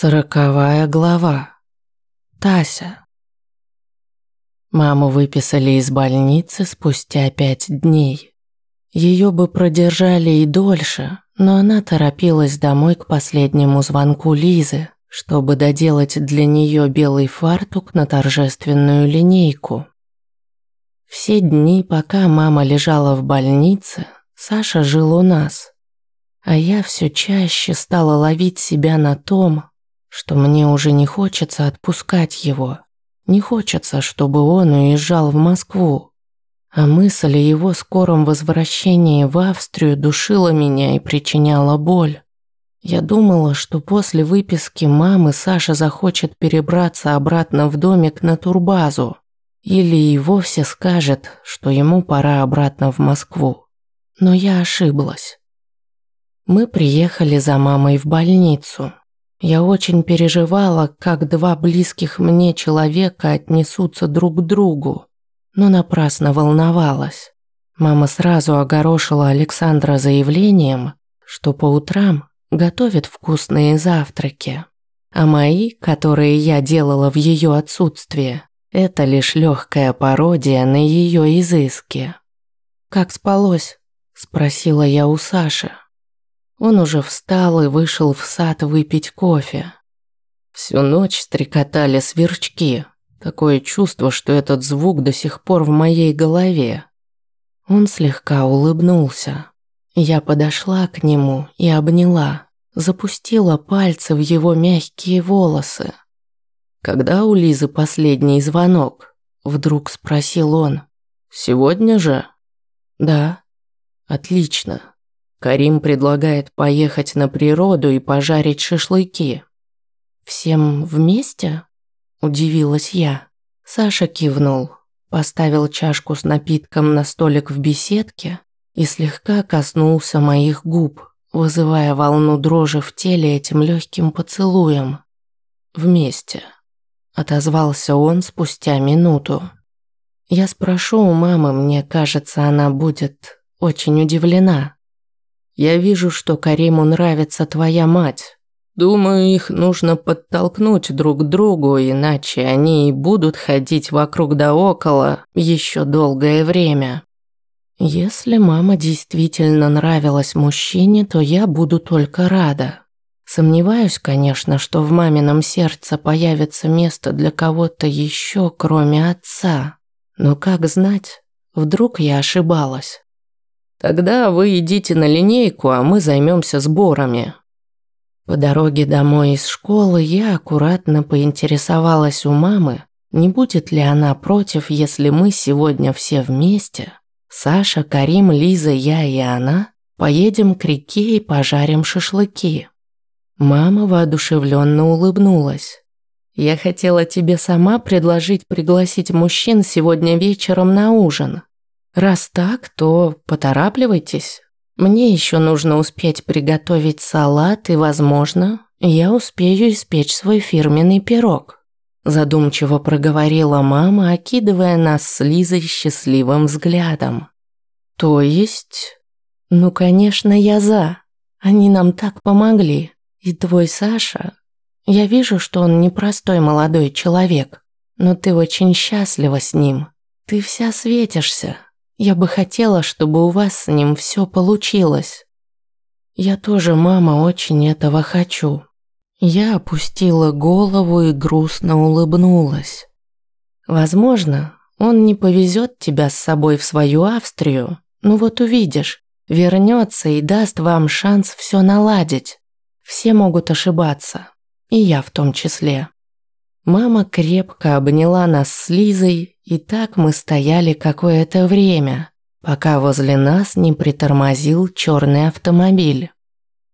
Сороковая глава. Тася. Маму выписали из больницы спустя пять дней. Ее бы продержали и дольше, но она торопилась домой к последнему звонку Лизы, чтобы доделать для нее белый фартук на торжественную линейку. Все дни, пока мама лежала в больнице, Саша жил у нас. А я все чаще стала ловить себя на том, что мне уже не хочется отпускать его. Не хочется, чтобы он уезжал в Москву. А мысль о его скором возвращении в Австрию душила меня и причиняла боль. Я думала, что после выписки мамы Саша захочет перебраться обратно в домик на турбазу. Или и вовсе скажет, что ему пора обратно в Москву. Но я ошиблась. Мы приехали за мамой в больницу. Я очень переживала, как два близких мне человека отнесутся друг к другу, но напрасно волновалась. Мама сразу огорошила Александра заявлением, что по утрам готовит вкусные завтраки, а мои, которые я делала в ее отсутствие, это лишь легкая пародия на ее изыски. «Как спалось?» – спросила я у Саши. Он уже встал и вышел в сад выпить кофе. Всю ночь стрекотали сверчки. Такое чувство, что этот звук до сих пор в моей голове. Он слегка улыбнулся. Я подошла к нему и обняла, запустила пальцы в его мягкие волосы. «Когда у Лизы последний звонок?» – вдруг спросил он. «Сегодня же?» «Да». «Отлично. Карим предлагает поехать на природу и пожарить шашлыки. «Всем вместе?» – удивилась я. Саша кивнул, поставил чашку с напитком на столик в беседке и слегка коснулся моих губ, вызывая волну дрожи в теле этим легким поцелуем. «Вместе», – отозвался он спустя минуту. «Я спрошу у мамы, мне кажется, она будет очень удивлена». Я вижу, что Кариму нравится твоя мать. Думаю, их нужно подтолкнуть друг к другу, иначе они и будут ходить вокруг да около еще долгое время. Если мама действительно нравилась мужчине, то я буду только рада. Сомневаюсь, конечно, что в мамином сердце появится место для кого-то еще, кроме отца. Но как знать, вдруг я ошибалась. Тогда вы идите на линейку, а мы займемся сборами. По дороге домой из школы я аккуратно поинтересовалась у мамы, не будет ли она против, если мы сегодня все вместе, Саша, Карим, Лиза, я и она, поедем к реке и пожарим шашлыки. Мама воодушевленно улыбнулась. Я хотела тебе сама предложить пригласить мужчин сегодня вечером на ужин. Раз так, то поторапливайтесь. Мне еще нужно успеть приготовить салат и, возможно, я успею испечь свой фирменный пирог. Задумчиво проговорила мама, окидывая нас с Лизой счастливым взглядом. То есть... Ну, конечно, я за. Они нам так помогли. И твой Саша... Я вижу, что он непростой молодой человек, но ты очень счастлива с ним. Ты вся светишься, я бы хотела, чтобы у вас с ним все получилось. Я тоже, мама, очень этого хочу. Я опустила голову и грустно улыбнулась. Возможно, он не повезет тебя с собой в свою Австрию, но вот увидишь, вернется и даст вам шанс все наладить. Все могут ошибаться, и я в том числе. Мама крепко обняла нас с Лизой, и так мы стояли какое-то время, пока возле нас не притормозил черный автомобиль.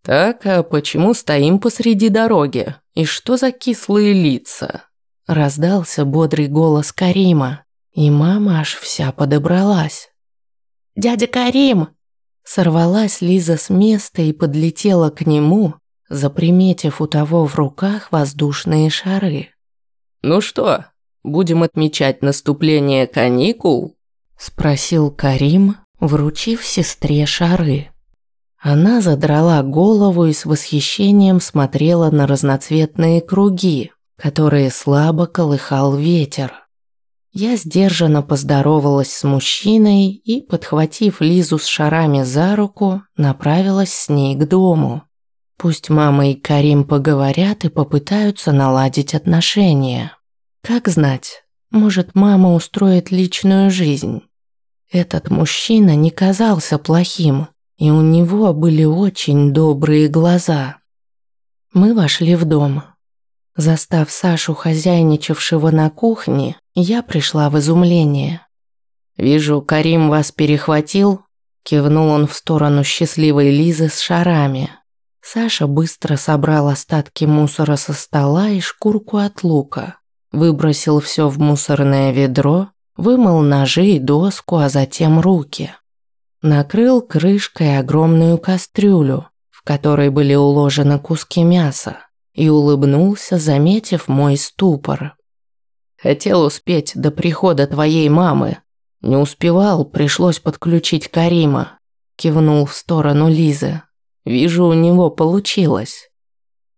«Так, а почему стоим посреди дороги? И что за кислые лица?» Раздался бодрый голос Карима, и мама аж вся подобралась. «Дядя Карим!» Сорвалась Лиза с места и подлетела к нему, заприметив у того в руках воздушные шары. «Ну что, будем отмечать наступление каникул?» – спросил Карим, вручив сестре шары. Она задрала голову и с восхищением смотрела на разноцветные круги, которые слабо колыхал ветер. Я сдержанно поздоровалась с мужчиной и, подхватив Лизу с шарами за руку, направилась с ней к дому. Пусть мама и Карим поговорят и попытаются наладить отношения. Как знать, может, мама устроит личную жизнь. Этот мужчина не казался плохим, и у него были очень добрые глаза. Мы вошли в дом. Застав Сашу, хозяйничавшего на кухне, я пришла в изумление. «Вижу, Карим вас перехватил?» Кивнул он в сторону счастливой Лизы с шарами. Саша быстро собрал остатки мусора со стола и шкурку от лука. Выбросил все в мусорное ведро, вымыл ножи и доску, а затем руки. Накрыл крышкой огромную кастрюлю, в которой были уложены куски мяса и улыбнулся, заметив мой ступор. «Хотел успеть до прихода твоей мамы. Не успевал, пришлось подключить Карима», – кивнул в сторону Лизы. «Вижу, у него получилось».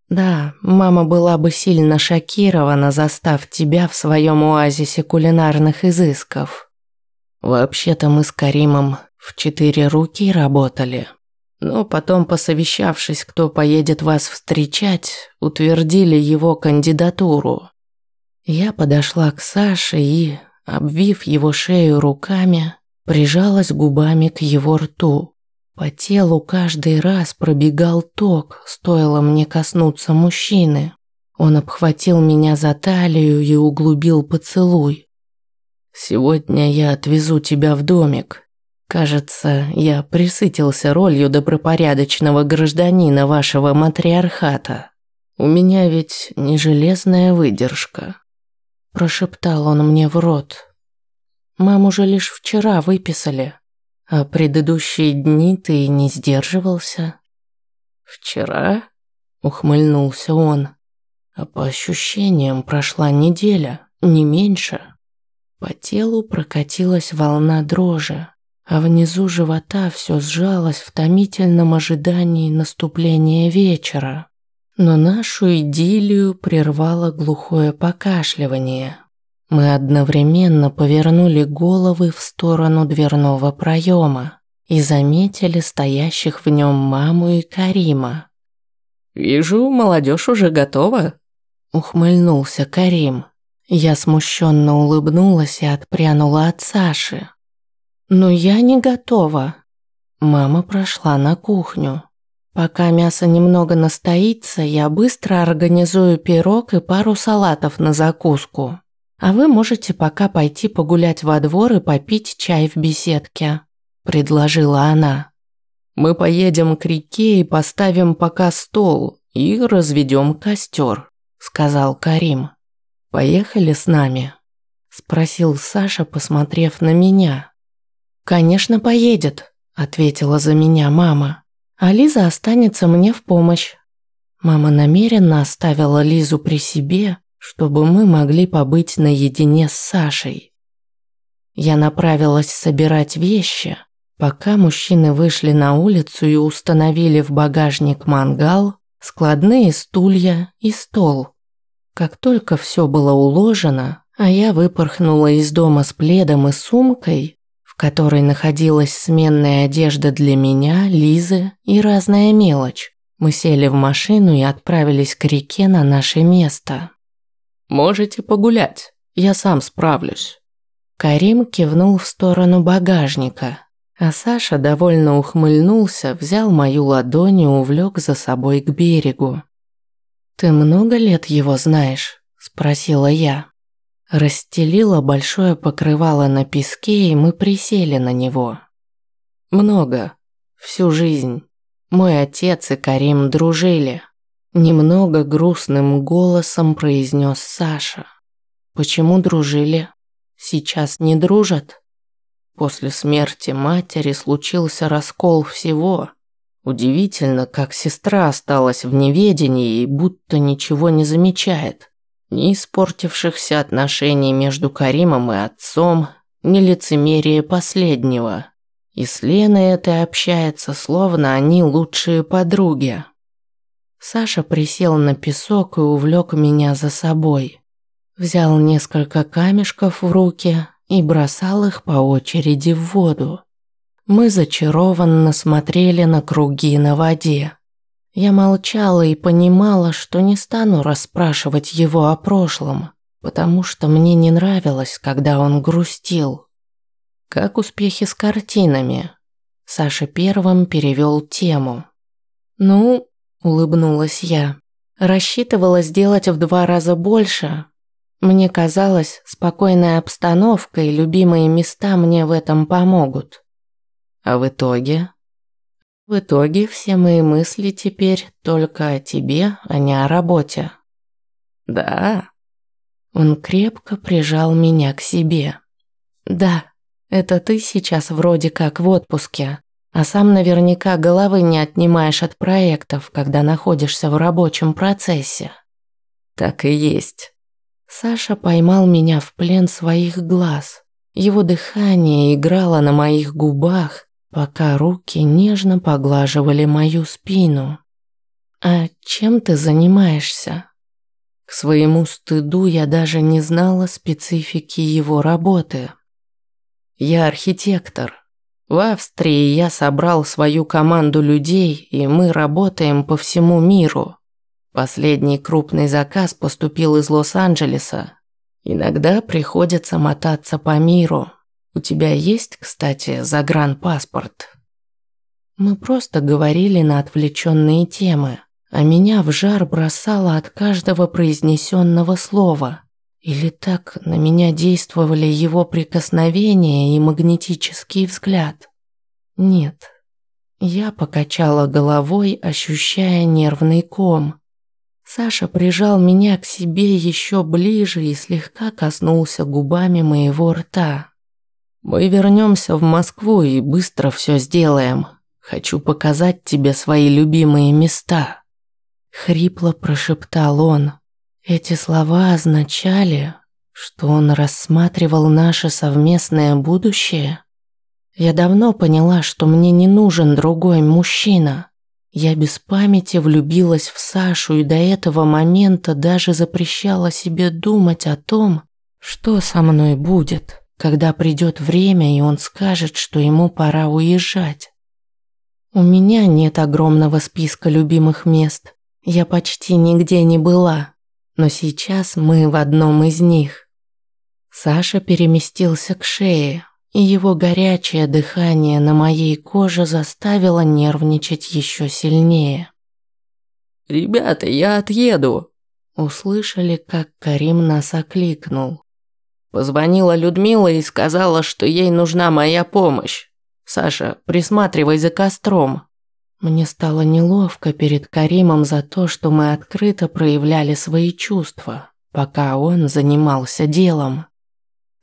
«Да, мама была бы сильно шокирована, застав тебя в своем оазисе кулинарных изысков. Вообще-то мы с Каримом в четыре руки работали». Но потом, посовещавшись, кто поедет вас встречать, утвердили его кандидатуру. Я подошла к Саше и, обвив его шею руками, прижалась губами к его рту. По телу каждый раз пробегал ток, стоило мне коснуться мужчины. Он обхватил меня за талию и углубил поцелуй. «Сегодня я отвезу тебя в домик. Кажется, я присытился ролью добропорядочного гражданина вашего матриархата. У меня ведь не железная выдержка. Прошептал он мне в рот. Маму же лишь вчера выписали, а предыдущие дни ты не сдерживался. Вчера? Ухмыльнулся он. А по ощущениям прошла неделя, не меньше. По телу прокатилась волна дрожи а внизу живота все сжалось в томительном ожидании наступления вечера. Но нашу идиллию прервало глухое покашливание. Мы одновременно повернули головы в сторону дверного проема и заметили стоящих в нем маму и Карима. «Вижу, молодежь уже готова», – ухмыльнулся Карим. Я смущенно улыбнулась и отпрянула от Саши. «Но я не готова». Мама прошла на кухню. Пока мясо немного настоится, я быстро организую пирог и пару салатов на закуску. А вы можете пока пойти погулять во двор и попить чай в беседке», – предложила она. «Мы поедем к реке и поставим пока стол и разведем костер», – сказал Карим. «Поехали с нами?» – спросил Саша, посмотрев на меня. «Конечно, поедет», – ответила за меня мама. «А Лиза останется мне в помощь». Мама намеренно оставила Лизу при себе, чтобы мы могли побыть наедине с Сашей. Я направилась собирать вещи, пока мужчины вышли на улицу и установили в багажник мангал, складные стулья и стол. Как только все было уложено, а я выпорхнула из дома с пледом и сумкой, которой находилась сменная одежда для меня, Лизы и разная мелочь. Мы сели в машину и отправились к реке на наше место. «Можете погулять, я сам справлюсь». Карим кивнул в сторону багажника, а Саша довольно ухмыльнулся, взял мою ладонь и увлек за собой к берегу. «Ты много лет его знаешь?» – спросила я. Расстелила большое покрывало на песке, и мы присели на него. Много. Всю жизнь. Мой отец и Карим дружили. Немного грустным голосом произнес Саша. Почему дружили? Сейчас не дружат? После смерти матери случился раскол всего. Удивительно, как сестра осталась в неведении и будто ничего не замечает. Ни испортившихся отношений между Каримом и отцом, ни лицемерия последнего. И с Леной этой общается, словно они лучшие подруги. Саша присел на песок и увлек меня за собой. Взял несколько камешков в руки и бросал их по очереди в воду. Мы зачарованно смотрели на круги на воде. Я молчала и понимала, что не стану расспрашивать его о прошлом, потому что мне не нравилось, когда он грустил. Как успехи с картинами? Саша первым перевел тему. Ну, улыбнулась я. Рассчитывала сделать в два раза больше. Мне казалось, спокойная обстановка и любимые места мне в этом помогут. А в итоге? В итоге все мои мысли теперь только о тебе, а не о работе. Да. Он крепко прижал меня к себе. Да, это ты сейчас вроде как в отпуске, а сам наверняка головы не отнимаешь от проектов, когда находишься в рабочем процессе. Так и есть. Саша поймал меня в плен своих глаз. Его дыхание играло на моих губах, пока руки нежно поглаживали мою спину. «А чем ты занимаешься?» К своему стыду я даже не знала специфики его работы. «Я архитектор», в Австрии я собрал свою команду людей, и мы работаем по всему миру. Последний крупный заказ поступил из Лос-Анджелеса. Иногда приходится мотаться по миру. У тебя есть, кстати, загранпаспорт? Мы просто говорили на отвлеченные темы, а меня в жар бросало от каждого произнесенного слова. Или так на меня действовали его прикосновения и магнетический взгляд? Нет. Я покачала головой, ощущая нервный ком. Саша прижал меня к себе еще ближе и слегка коснулся губами моего рта. «Мы вернемся в Москву и быстро все сделаем. Хочу показать тебе свои любимые места». Хрипло прошептал он. Эти слова означали, что он рассматривал наше совместное будущее. Я давно поняла, что мне не нужен другой мужчина. Я без памяти влюбилась в Сашу и до этого момента даже запрещала себе думать о том, что со мной будет, когда придет время и он скажет, что ему пора уезжать. У меня нет огромного списка любимых мест. Я почти нигде не была но сейчас мы в одном из них. Саша переместился к шее, и его горячее дыхание на моей коже заставило нервничать еще сильнее. «Ребята, я отъеду!» Услышали, как Карим нас окликнул. Позвонила Людмила и сказала, что ей нужна моя помощь. «Саша, присматривай за костром, мне стало неловко перед Каримом за то, что мы открыто проявляли свои чувства, пока он занимался делом.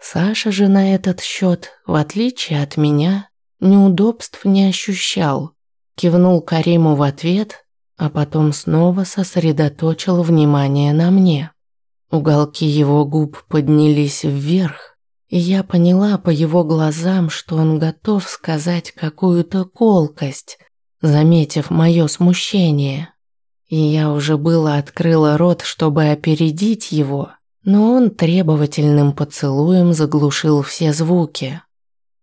Саша же на этот счет, в отличие от меня, неудобств не ощущал. Кивнул Кариму в ответ, а потом снова сосредоточил внимание на мне. Уголки его губ поднялись вверх, и я поняла по его глазам, что он готов сказать какую-то колкость, заметив мое смущение. И я уже было открыла рот, чтобы опередить его, но он требовательным поцелуем заглушил все звуки.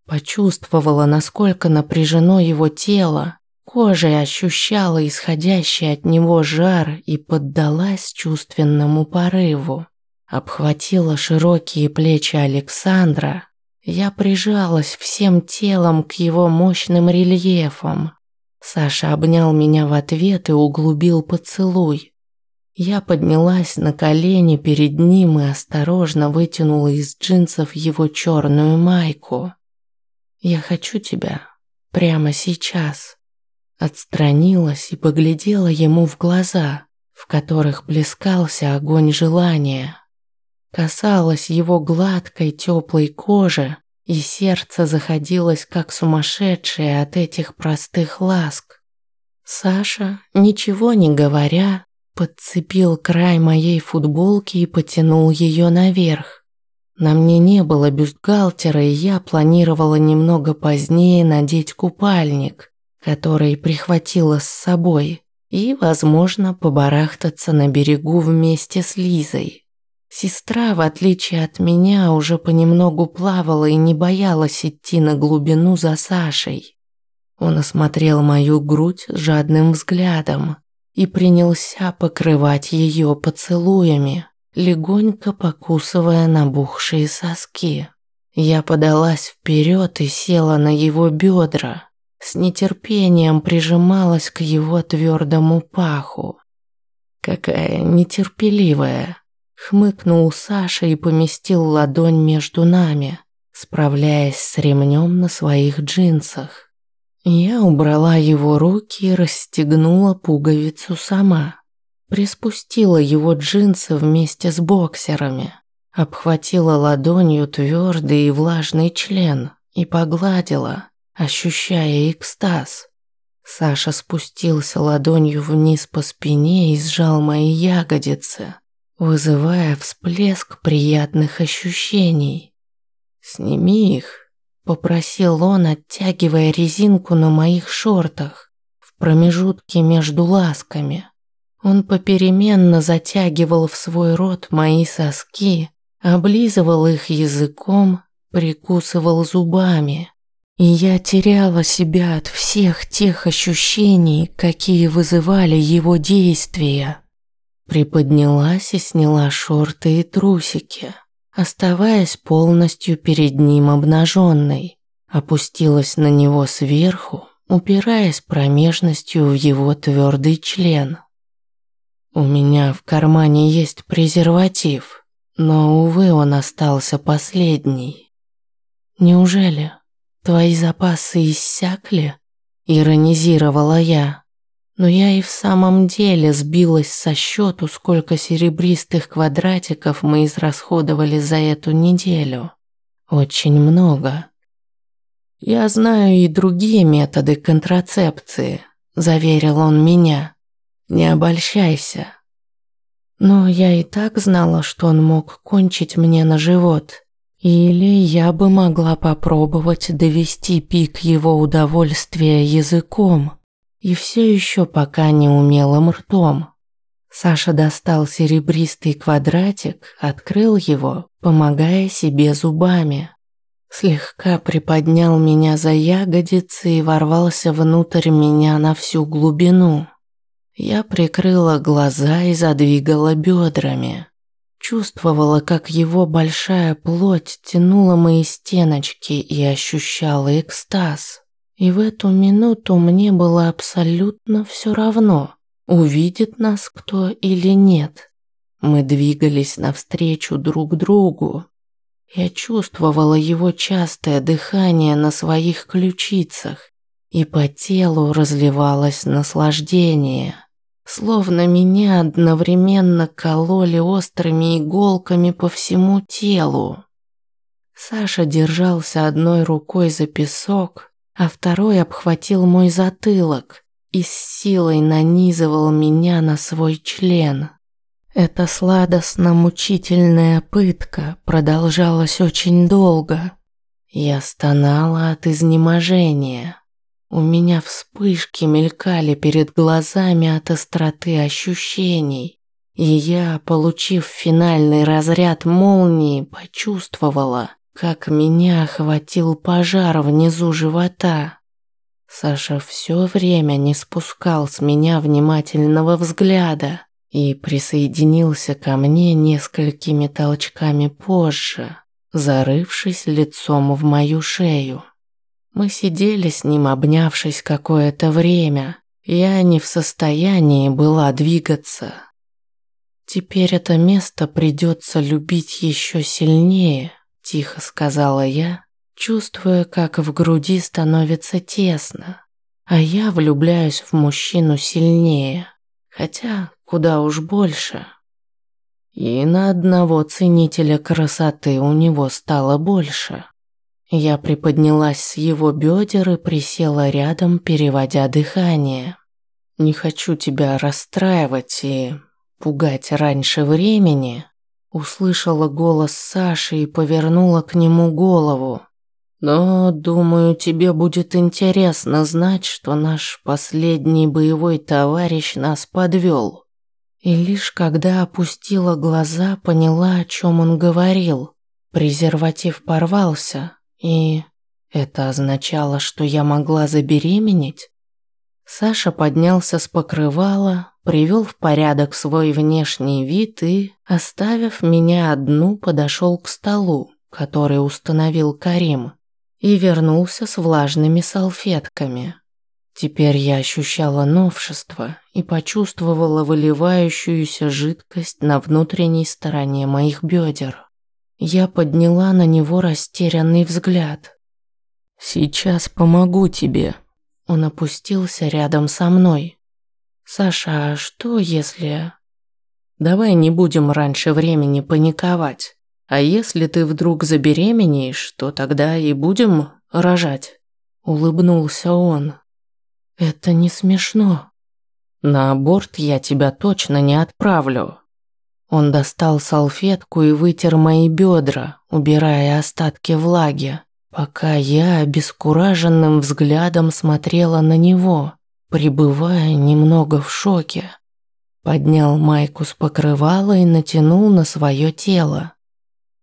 Почувствовала, насколько напряжено его тело, кожей ощущала исходящий от него жар и поддалась чувственному порыву. Обхватила широкие плечи Александра, я прижалась всем телом к его мощным рельефам, Саша обнял меня в ответ и углубил поцелуй. Я поднялась на колени перед ним и осторожно вытянула из джинсов его черную майку. «Я хочу тебя прямо сейчас». Отстранилась и поглядела ему в глаза, в которых плескался огонь желания. Касалась его гладкой теплой кожи, и сердце заходилось как сумасшедшее от этих простых ласк. Саша, ничего не говоря, подцепил край моей футболки и потянул ее наверх. На мне не было бюстгальтера, и я планировала немного позднее надеть купальник, который прихватила с собой, и, возможно, побарахтаться на берегу вместе с Лизой. Сестра, в отличие от меня, уже понемногу плавала и не боялась идти на глубину за Сашей. Он осмотрел мою грудь жадным взглядом и принялся покрывать ее поцелуями легонько покусывая набухшие соски. Я подалась вперед и села на его бедра, с нетерпением прижималась к его твердому паху. Какая нетерпеливая, хмыкнул Саша и поместил ладонь между нами, справляясь с ремнем на своих джинсах. Я убрала его руки и расстегнула пуговицу сама. Приспустила его джинсы вместе с боксерами, обхватила ладонью твердый и влажный член и погладила, ощущая экстаз. Саша спустился ладонью вниз по спине и сжал мои ягодицы, вызывая всплеск приятных ощущений. «Сними их», – попросил он, оттягивая резинку на моих шортах в промежутке между ласками. Он попеременно затягивал в свой рот мои соски, облизывал их языком, прикусывал зубами. И я теряла себя от всех тех ощущений, какие вызывали его действия. Приподнялась и сняла шорты и трусики, оставаясь полностью перед ним обнаженной. Опустилась на него сверху, упираясь промежностью в его твердый член. У меня в кармане есть презерватив, но, увы, он остался последний. Неужели твои запасы иссякли? Иронизировала я. Но я и в самом деле сбилась со счету, сколько серебристых квадратиков мы израсходовали за эту неделю. Очень много. Я знаю и другие методы контрацепции, заверил он меня. Не обольщайся. Но я и так знала, что он мог кончить мне на живот. Или я бы могла попробовать довести пик его удовольствия языком. И все еще пока не умелым ртом. Саша достал серебристый квадратик, открыл его, помогая себе зубами. Слегка приподнял меня за ягодицы и ворвался внутрь меня на всю глубину. Я прикрыла глаза и задвигала бедрами. Чувствовала, как его большая плоть тянула мои стеночки и ощущала экстаз. И в эту минуту мне было абсолютно все равно, увидит нас кто или нет. Мы двигались навстречу друг другу. Я чувствовала его частое дыхание на своих ключицах, и по телу разливалось наслаждение. Словно меня одновременно кололи острыми иголками по всему телу. Саша держался одной рукой за песок, а второй обхватил мой затылок и с силой нанизывал меня на свой член. Эта сладостно-мучительная пытка продолжалась очень долго. Я стонала от изнеможения. У меня вспышки мелькали перед глазами от остроты ощущений, и я, получив финальный разряд молнии, почувствовала, как меня охватил пожар внизу живота. Саша все время не спускал с меня внимательного взгляда и присоединился ко мне несколькими толчками позже, зарывшись лицом в мою шею. Мы сидели с ним, обнявшись какое-то время. Я не в состоянии была двигаться. Теперь это место придется любить еще сильнее, тихо сказала я, чувствуя, как в груди становится тесно. А я влюбляюсь в мужчину сильнее, хотя куда уж больше. И на одного ценителя красоты у него стало больше. Я приподнялась с его бедер и присела рядом, переводя дыхание. «Не хочу тебя расстраивать и пугать раньше времени», Услышала голос Саши и повернула к нему голову. Но, думаю, тебе будет интересно знать, что наш последний боевой товарищ нас подвел. И лишь когда опустила глаза, поняла, о чем он говорил. Презерватив порвался, и это означало, что я могла забеременеть? Саша поднялся с покрывала, привел в порядок свой внешний вид и, оставив меня одну, подошел к столу, который установил Карим, и вернулся с влажными салфетками. Теперь я ощущала новшество и почувствовала выливающуюся жидкость на внутренней стороне моих бедер. Я подняла на него растерянный взгляд. «Сейчас помогу тебе», он опустился рядом со мной. «Саша, а что если...» «Давай не будем раньше времени паниковать. А если ты вдруг забеременеешь, то тогда и будем рожать?» Улыбнулся он. «Это не смешно. На аборт я тебя точно не отправлю». Он достал салфетку и вытер мои бедра, убирая остатки влаги пока я обескураженным взглядом смотрела на него, пребывая немного в шоке. Поднял майку с покрывала и натянул на свое тело.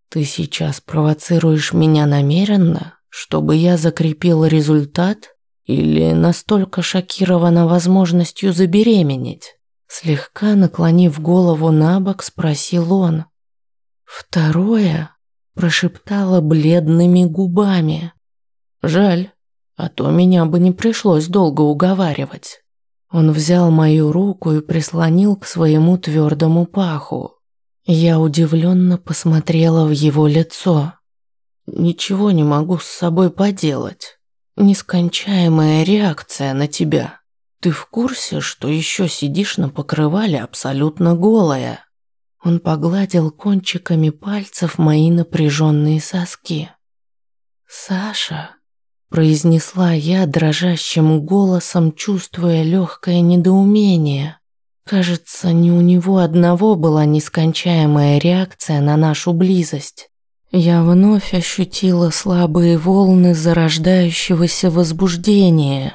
«Ты сейчас провоцируешь меня намеренно, чтобы я закрепил результат или настолько шокирована возможностью забеременеть?» Слегка наклонив голову на бок, спросил он. «Второе?» прошептала бледными губами. Жаль, а то меня бы не пришлось долго уговаривать. Он взял мою руку и прислонил к своему твердому паху. Я удивленно посмотрела в его лицо. Ничего не могу с собой поделать. Нескончаемая реакция на тебя. Ты в курсе, что еще сидишь на покрывале абсолютно голая? Он погладил кончиками пальцев мои напряженные соски. «Саша», – произнесла я дрожащим голосом, чувствуя легкое недоумение. Кажется, не у него одного была нескончаемая реакция на нашу близость. Я вновь ощутила слабые волны зарождающегося возбуждения.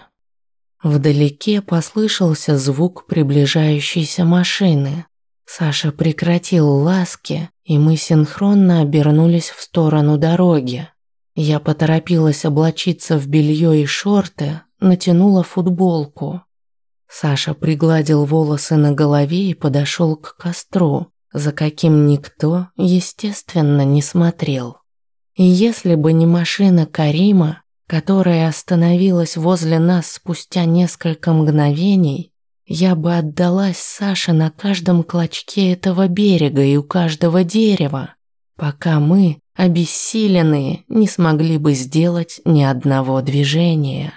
Вдалеке послышался звук приближающейся машины. Саша прекратил ласки, и мы синхронно обернулись в сторону дороги. Я поторопилась облачиться в белье и шорты, натянула футболку. Саша пригладил волосы на голове и подошел к костру, за каким никто, естественно, не смотрел. И если бы не машина Карима, которая остановилась возле нас спустя несколько мгновений, я бы отдалась Саше на каждом клочке этого берега и у каждого дерева, пока мы, обессиленные, не смогли бы сделать ни одного движения.